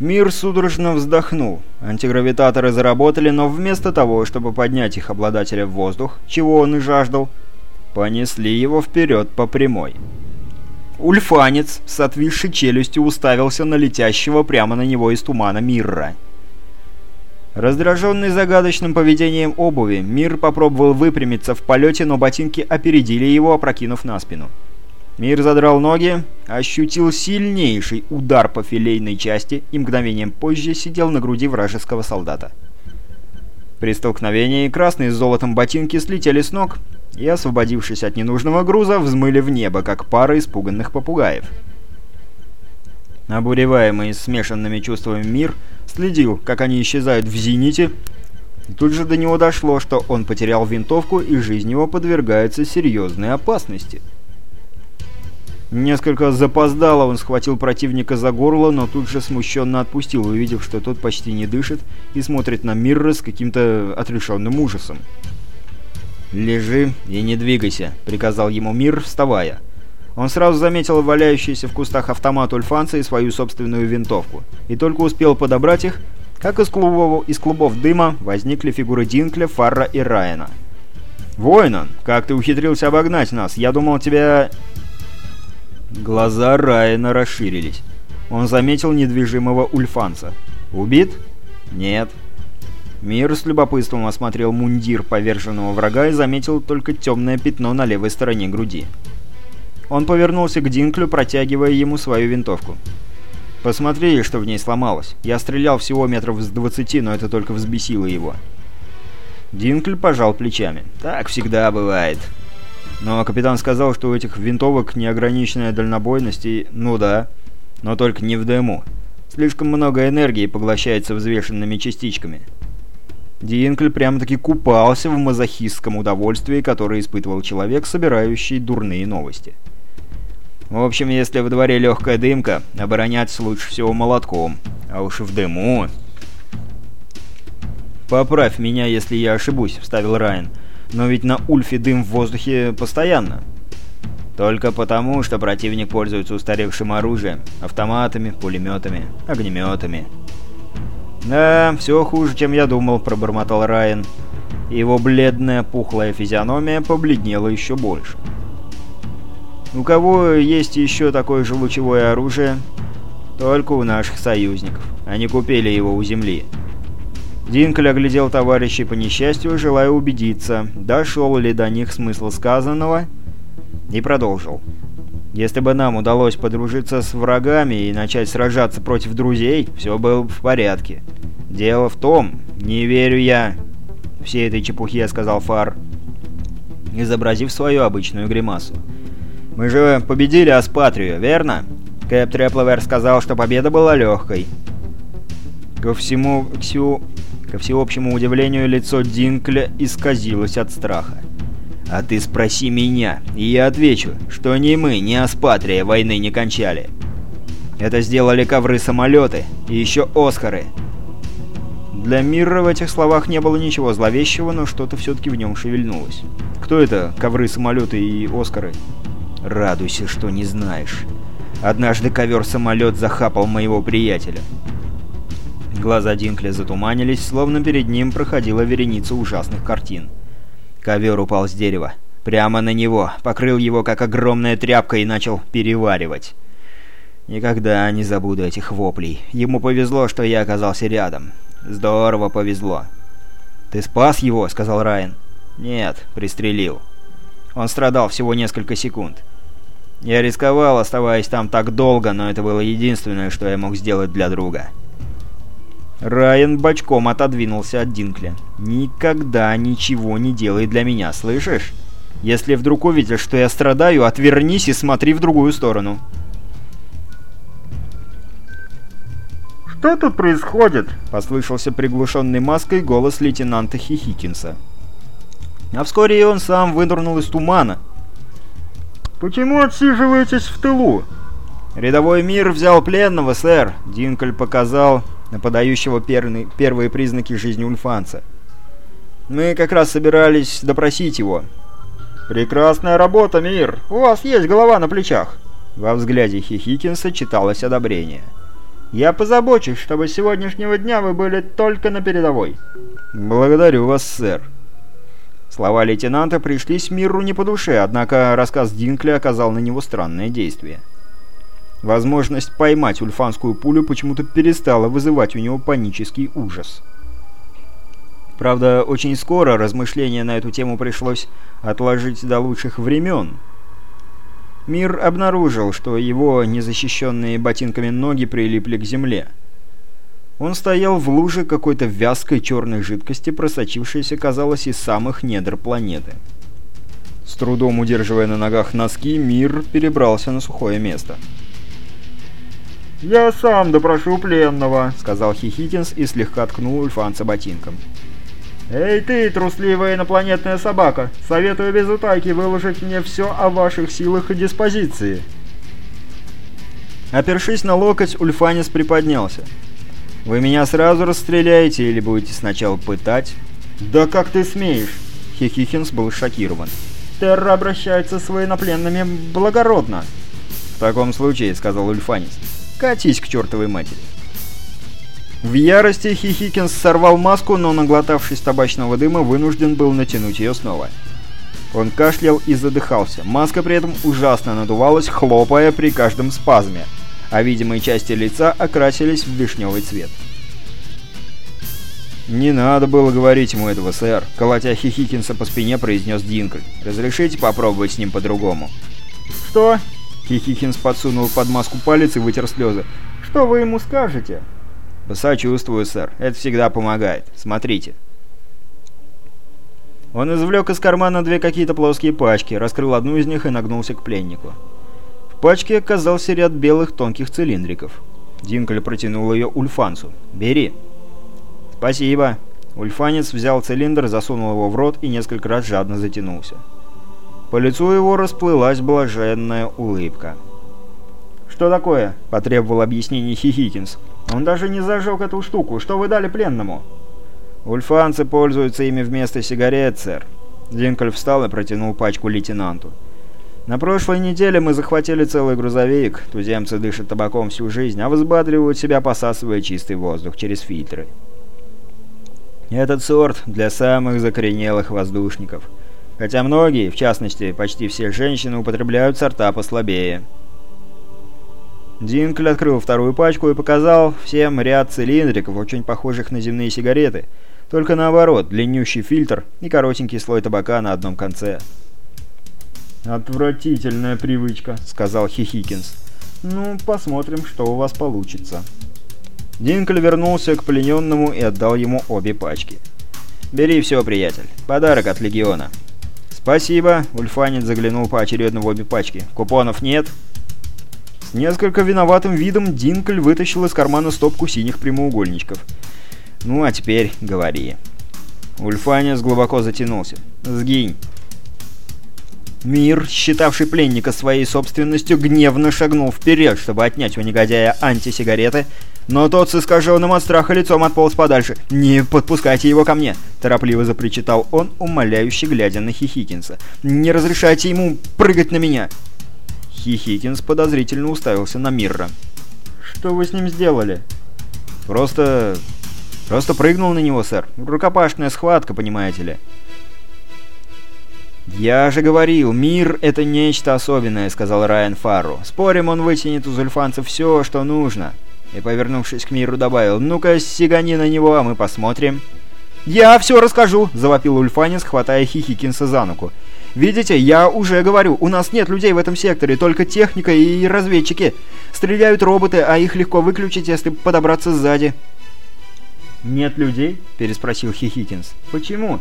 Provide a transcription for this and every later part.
Мир судорожно вздохнул. Антигравитаторы заработали, но вместо того, чтобы поднять их обладателя в воздух, чего он и жаждал, понесли его вперед по прямой. Ульфанец с отвисшей челюстью уставился на летящего прямо на него из тумана Мирра. Раздраженный загадочным поведением обуви, Мир попробовал выпрямиться в полете, но ботинки опередили его, опрокинув на спину. Мир задрал ноги, ощутил сильнейший удар по филейной части и мгновением позже сидел на груди вражеского солдата. При столкновении красные с золотом ботинки слетели с ног и, освободившись от ненужного груза, взмыли в небо, как пара испуганных попугаев. Обуреваемый смешанными чувствами мир следил, как они исчезают в зените, тут же до него дошло, что он потерял винтовку и жизнь его подвергается серьезной опасности. Несколько запоздало он схватил противника за горло, но тут же смущенно отпустил, увидев, что тот почти не дышит и смотрит на Мирра с каким-то отрешенным ужасом. «Лежи и не двигайся», — приказал ему Мир, вставая. Он сразу заметил валяющийся в кустах автомат Ульфанца и свою собственную винтовку, и только успел подобрать их, как из клубов, из клубов дыма возникли фигуры Динкля, Фарра и Райана. «Воинон, как ты ухитрился обогнать нас? Я думал, тебя...» Глаза Райана расширились. Он заметил недвижимого ульфанца. «Убит?» «Нет». Мир с любопытством осмотрел мундир поверженного врага и заметил только темное пятно на левой стороне груди. Он повернулся к Динклю, протягивая ему свою винтовку. «Посмотри, что в ней сломалось. Я стрелял всего метров с двадцати, но это только взбесило его». Динкль пожал плечами. «Так всегда бывает». Но капитан сказал, что у этих винтовок неограниченная дальнобойность и... Ну да, но только не в дыму. Слишком много энергии поглощается взвешенными частичками. Динкль прямо-таки купался в мазохистском удовольствии, которое испытывал человек, собирающий дурные новости. В общем, если в дворе легкая дымка, обороняться лучше всего молотком. А уж в дыму... «Поправь меня, если я ошибусь», — вставил Райан. Но ведь на Ульфе дым в воздухе постоянно. Только потому, что противник пользуется устаревшим оружием, автоматами, пулеметами, огнеметами. «Да, все хуже, чем я думал», — пробормотал Райан. Его бледная пухлая физиономия побледнела еще больше. «У кого есть еще такое же лучевое оружие?» «Только у наших союзников. Они купили его у Земли. Динкль оглядел товарищей по несчастью, желая убедиться, дошел ли до них смысл сказанного, и продолжил. «Если бы нам удалось подружиться с врагами и начать сражаться против друзей, все было бы в порядке. Дело в том, не верю я всей этой чепухе», — сказал Фар, изобразив свою обычную гримасу. «Мы же победили Аспатрию, верно?» Кэп Трепловер сказал, что победа была легкой. Ко всему, всему, Ко всеобщему удивлению, лицо Динкля исказилось от страха. «А ты спроси меня, и я отвечу, что ни мы, ни Аспатрия войны не кончали. Это сделали ковры-самолеты и еще Оскары». Для Мира в этих словах не было ничего зловещего, но что-то все-таки в нем шевельнулось. «Кто это, ковры-самолеты и Оскары?» «Радуйся, что не знаешь. Однажды ковер-самолет захапал моего приятеля. Глаза Динкля затуманились, словно перед ним проходила вереница ужасных картин. Ковер упал с дерева. Прямо на него, покрыл его как огромная тряпка и начал переваривать. Никогда не забуду этих воплей. Ему повезло, что я оказался рядом. Здорово повезло. «Ты спас его?» — сказал Райан. «Нет, пристрелил. Он страдал всего несколько секунд. Я рисковал, оставаясь там так долго, но это было единственное, что я мог сделать для друга». Райан бочком отодвинулся от Динкля. «Никогда ничего не делай для меня, слышишь? Если вдруг увидишь, что я страдаю, отвернись и смотри в другую сторону». «Что тут происходит?» — послышался приглушенный маской голос лейтенанта Хихикинса. А вскоре и он сам вынырнул из тумана. «Почему отсиживаетесь в тылу?» «Рядовой мир взял пленного, сэр», — Динкль показал нападающего перный, первые признаки жизни ульфанца. Мы как раз собирались допросить его. «Прекрасная работа, Мир! У вас есть голова на плечах!» Во взгляде Хихикинса читалось одобрение. Я позабочусь, чтобы с сегодняшнего дня вы были только на передовой». «Благодарю вас, сэр». Слова лейтенанта пришлись миру не по душе, однако рассказ Динкли оказал на него странное действие. Возможность поймать ульфанскую пулю почему-то перестала вызывать у него панический ужас. Правда, очень скоро размышления на эту тему пришлось отложить до лучших времен. Мир обнаружил, что его незащищенные ботинками ноги прилипли к земле. Он стоял в луже какой-то вязкой черной жидкости, просочившейся, казалось, из самых недр планеты. С трудом удерживая на ногах носки, мир перебрался на сухое место. «Я сам допрошу пленного», — сказал Хихикинс и слегка ткнул ульфанца ботинком. «Эй ты, трусливая инопланетная собака! Советую без утайки выложить мне все о ваших силах и диспозиции!» Опершись на локоть, Ульфанец приподнялся. Вы меня сразу расстреляете или будете сначала пытать?» «Да как ты смеешь?» Хихихинс был шокирован. «Терра обращается с военнопленными благородно». «В таком случае», — сказал Ульфанис, — «катись к чертовой матери». В ярости Хихикинс сорвал маску, но, наглотавшись табачного дыма, вынужден был натянуть ее снова. Он кашлял и задыхался. Маска при этом ужасно надувалась, хлопая при каждом спазме а видимые части лица окрасились в вишневый цвет. «Не надо было говорить ему этого, сэр», — колотя Хихикинса по спине, произнес Динкль. «Разрешите попробовать с ним по-другому?» «Что?» — Хихикинс подсунул под маску палец и вытер слезы. «Что вы ему скажете?» «Посочувствую, сэр. Это всегда помогает. Смотрите». Он извлек из кармана две какие-то плоские пачки, раскрыл одну из них и нагнулся к пленнику пачке оказался ряд белых тонких цилиндриков. Динкль протянул ее Ульфанцу. «Бери». «Спасибо». Ульфанец взял цилиндр, засунул его в рот и несколько раз жадно затянулся. По лицу его расплылась блаженная улыбка. «Что такое?» – потребовал объяснений Хихикинс. «Он даже не зажег эту штуку. Что вы дали пленному?» «Ульфанцы пользуются ими вместо сигарет, сэр». Динкль встал и протянул пачку лейтенанту. На прошлой неделе мы захватили целый грузовик, туземцы дышат табаком всю жизнь, а взбадривают себя, посасывая чистый воздух через фильтры. Этот сорт для самых закоренелых воздушников. Хотя многие, в частности, почти все женщины, употребляют сорта послабее. Динкль открыл вторую пачку и показал всем ряд цилиндриков, очень похожих на земные сигареты, только наоборот, длиннющий фильтр и коротенький слой табака на одном конце. «Отвратительная привычка», — сказал Хихикинс. «Ну, посмотрим, что у вас получится». Динкль вернулся к плененному и отдал ему обе пачки. «Бери все, приятель. Подарок от Легиона». «Спасибо», — Ульфанец заглянул поочередно в обе пачки. «Купонов нет?» С несколько виноватым видом Динкль вытащил из кармана стопку синих прямоугольничков. «Ну, а теперь говори». Ульфанец глубоко затянулся. «Сгинь». Мир, считавший пленника своей собственностью, гневно шагнул вперед, чтобы отнять у негодяя антисигареты, но тот с искаженным от страха лицом отполз подальше. «Не подпускайте его ко мне!» – торопливо запричитал он, умоляюще глядя на Хихикинса. «Не разрешайте ему прыгать на меня!» Хихикинс подозрительно уставился на Мирра. «Что вы с ним сделали?» «Просто... просто прыгнул на него, сэр. Рукопашная схватка, понимаете ли». «Я же говорил, мир — это нечто особенное», — сказал Райан Фарру. «Спорим, он вытянет у зульфанцев все, что нужно». И, повернувшись к миру, добавил, «Ну-ка, сигани на него, а мы посмотрим». «Я все расскажу!» — завопил Ульфанец, хватая Хихикинса за ногу. «Видите, я уже говорю, у нас нет людей в этом секторе, только техника и разведчики. Стреляют роботы, а их легко выключить, если подобраться сзади». «Нет людей?» — переспросил Хихикинс. «Почему?»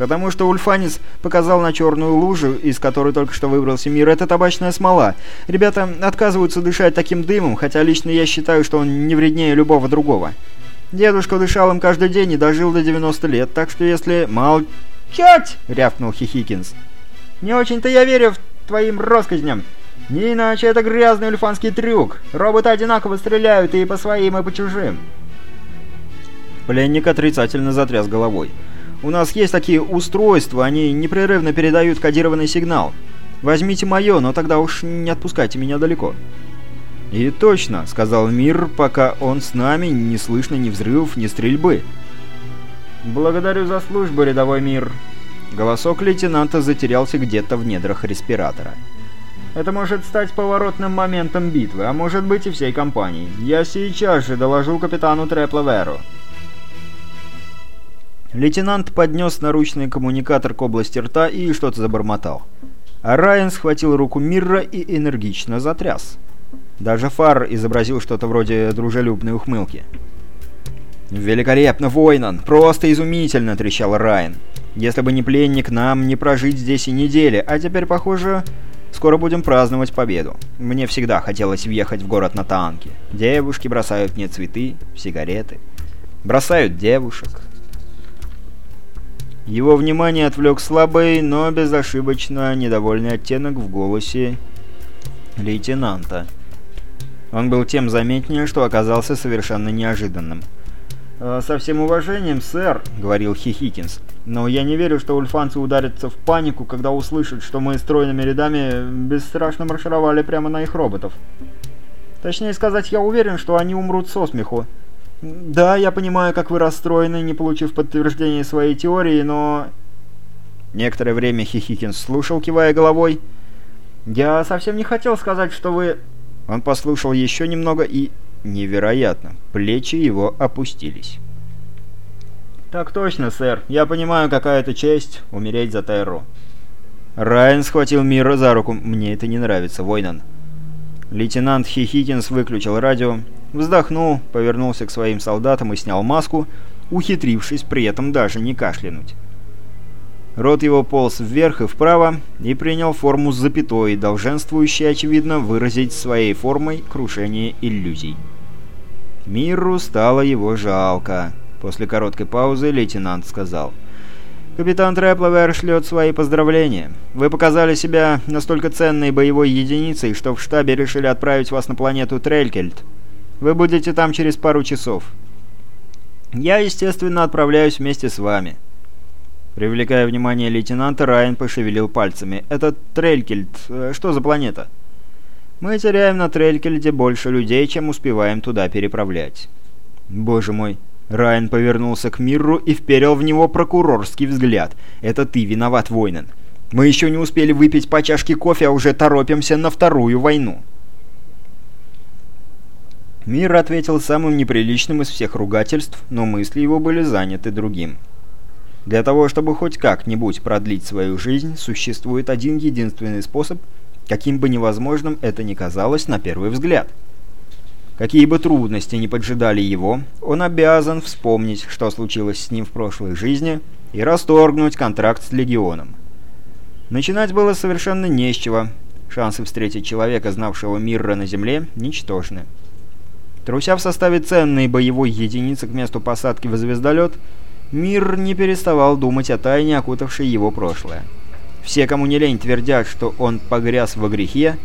Потому что Ульфанец показал на черную лужу, из которой только что выбрался мир, это табачная смола. Ребята отказываются дышать таким дымом, хотя лично я считаю, что он не вреднее любого другого. Дедушка дышал им каждый день и дожил до 90 лет, так что если... «Молчать!» — рявкнул Хихикинс. «Не очень-то я верю в твоим россказням. Не иначе это грязный ульфанский трюк. Роботы одинаково стреляют и по своим, и по чужим». Пленник отрицательно затряс головой. У нас есть такие устройства, они непрерывно передают кодированный сигнал. Возьмите мое, но тогда уж не отпускайте меня далеко». «И точно», — сказал Мир, пока он с нами, не слышно ни взрывов, ни стрельбы. «Благодарю за службу, рядовой Мир». Голосок лейтенанта затерялся где-то в недрах респиратора. «Это может стать поворотным моментом битвы, а может быть и всей кампании. Я сейчас же доложу капитану Трепловеру». Лейтенант поднес наручный коммуникатор к области рта и что-то забормотал. А Райан схватил руку Мирра и энергично затряс. Даже Фар изобразил что-то вроде дружелюбной ухмылки. «Великолепно, Войнан! Просто изумительно!» — трещал Райан. «Если бы не пленник, нам не прожить здесь и недели, а теперь, похоже, скоро будем праздновать победу. Мне всегда хотелось въехать в город на танке. Девушки бросают мне цветы, сигареты. Бросают девушек, его внимание отвлек слабый, но безошибочно недовольный оттенок в голосе лейтенанта. Он был тем заметнее, что оказался совершенно неожиданным. «Э, «Со всем уважением, сэр», — говорил Хихикинс, — «но я не верю, что ульфанцы ударятся в панику, когда услышат, что мы стройными рядами бесстрашно маршировали прямо на их роботов. Точнее сказать, я уверен, что они умрут со смеху, «Да, я понимаю, как вы расстроены, не получив подтверждения своей теории, но...» Некоторое время Хихикин слушал, кивая головой. «Я совсем не хотел сказать, что вы...» Он послушал еще немного и... Невероятно, плечи его опустились. «Так точно, сэр. Я понимаю, какая это честь — умереть за Терру». Райан схватил Мира за руку. «Мне это не нравится, Войнан». Лейтенант Хихикинс выключил радио Вздохнул, повернулся к своим солдатам и снял маску, ухитрившись при этом даже не кашлянуть. Рот его полз вверх и вправо и принял форму с запятой, долженствующей, очевидно, выразить своей формой крушение иллюзий. Миру стало его жалко. После короткой паузы лейтенант сказал. «Капитан Трэпловер шлет свои поздравления. Вы показали себя настолько ценной боевой единицей, что в штабе решили отправить вас на планету Трелькельт. Вы будете там через пару часов. Я, естественно, отправляюсь вместе с вами». Привлекая внимание лейтенанта, Райан пошевелил пальцами. «Это Трелькельд. Э, что за планета?» «Мы теряем на Трелькельде больше людей, чем успеваем туда переправлять». «Боже мой!» Райан повернулся к Мирру и вперил в него прокурорский взгляд. «Это ты виноват, Войнен. Мы еще не успели выпить по чашке кофе, а уже торопимся на вторую войну». Мир ответил самым неприличным из всех ругательств, но мысли его были заняты другим. Для того, чтобы хоть как-нибудь продлить свою жизнь, существует один единственный способ, каким бы невозможным это ни казалось на первый взгляд. Какие бы трудности ни поджидали его, он обязан вспомнить, что случилось с ним в прошлой жизни, и расторгнуть контракт с Легионом. Начинать было совершенно не с чего. Шансы встретить человека, знавшего мира на Земле, ничтожны. Труся в составе ценной боевой единицы к месту посадки в звездолет, мир не переставал думать о тайне, окутавшей его прошлое. Все, кому не лень, твердят, что он погряз во грехе,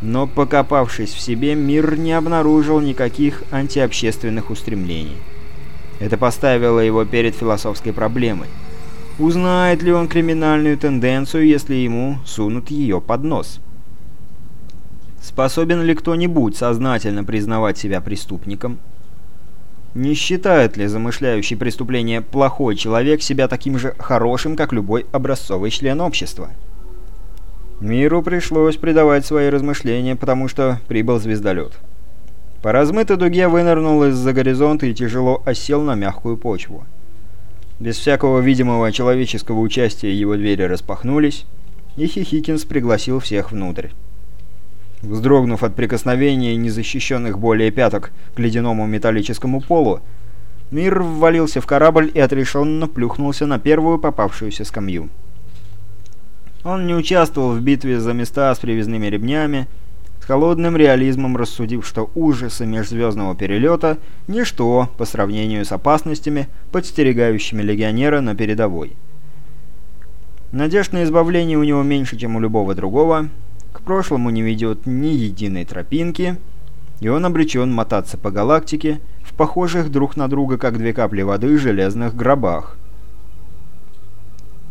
но, покопавшись в себе, мир не обнаружил никаких антиобщественных устремлений. Это поставило его перед философской проблемой. Узнает ли он криминальную тенденцию, если ему сунут ее под нос? Способен ли кто-нибудь сознательно признавать себя преступником? Не считает ли замышляющий преступление плохой человек себя таким же хорошим, как любой образцовый член общества? Миру пришлось придавать свои размышления, потому что прибыл звездолет. По размытой дуге вынырнул из-за горизонта и тяжело осел на мягкую почву. Без всякого видимого человеческого участия его двери распахнулись, и Хихикинс пригласил всех внутрь. Вздрогнув от прикосновения незащищенных более пяток к ледяному металлическому полу, Мир ввалился в корабль и отрешенно плюхнулся на первую попавшуюся скамью. Он не участвовал в битве за места с привязными ремнями, с холодным реализмом рассудив, что ужасы межзвездного перелета – ничто по сравнению с опасностями, подстерегающими легионера на передовой. Надежд на избавление у него меньше, чем у любого другого – к прошлому не ведет ни единой тропинки, и он обречен мотаться по галактике в похожих друг на друга, как две капли воды, железных гробах.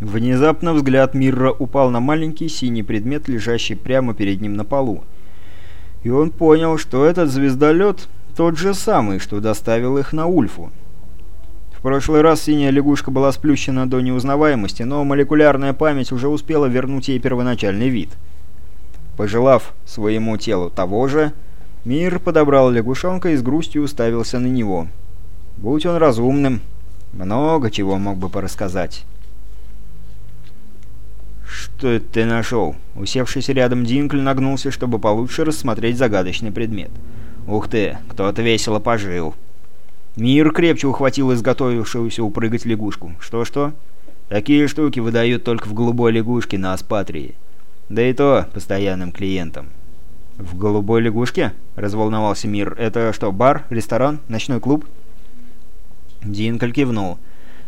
Внезапно взгляд Мирра упал на маленький синий предмет, лежащий прямо перед ним на полу. И он понял, что этот звездолет тот же самый, что доставил их на Ульфу. В прошлый раз синяя лягушка была сплющена до неузнаваемости, но молекулярная память уже успела вернуть ей первоначальный вид. Пожелав своему телу того же, Мир подобрал лягушонка и с грустью уставился на него. Будь он разумным, много чего мог бы порассказать. «Что это ты нашел?» Усевшийся рядом Динкль нагнулся, чтобы получше рассмотреть загадочный предмет. «Ух ты, кто-то весело пожил». Мир крепче ухватил изготовившуюся упрыгать лягушку. «Что-что?» «Такие штуки выдают только в голубой лягушке на Аспатрии. Да и то постоянным клиентам». «В голубой лягушке?» — разволновался Мир. «Это что, бар, ресторан, ночной клуб?» Динкль кивнул.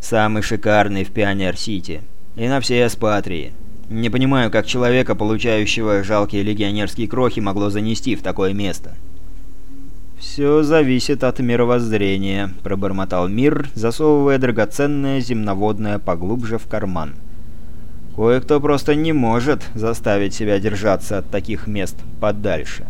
«Самый шикарный в Пионер-Сити. И на всей Аспатрии. Не понимаю, как человека, получающего жалкие легионерские крохи, могло занести в такое место». «Все зависит от мировоззрения», — пробормотал Мир, засовывая драгоценное земноводное поглубже в карман. «Кое-кто просто не может заставить себя держаться от таких мест подальше».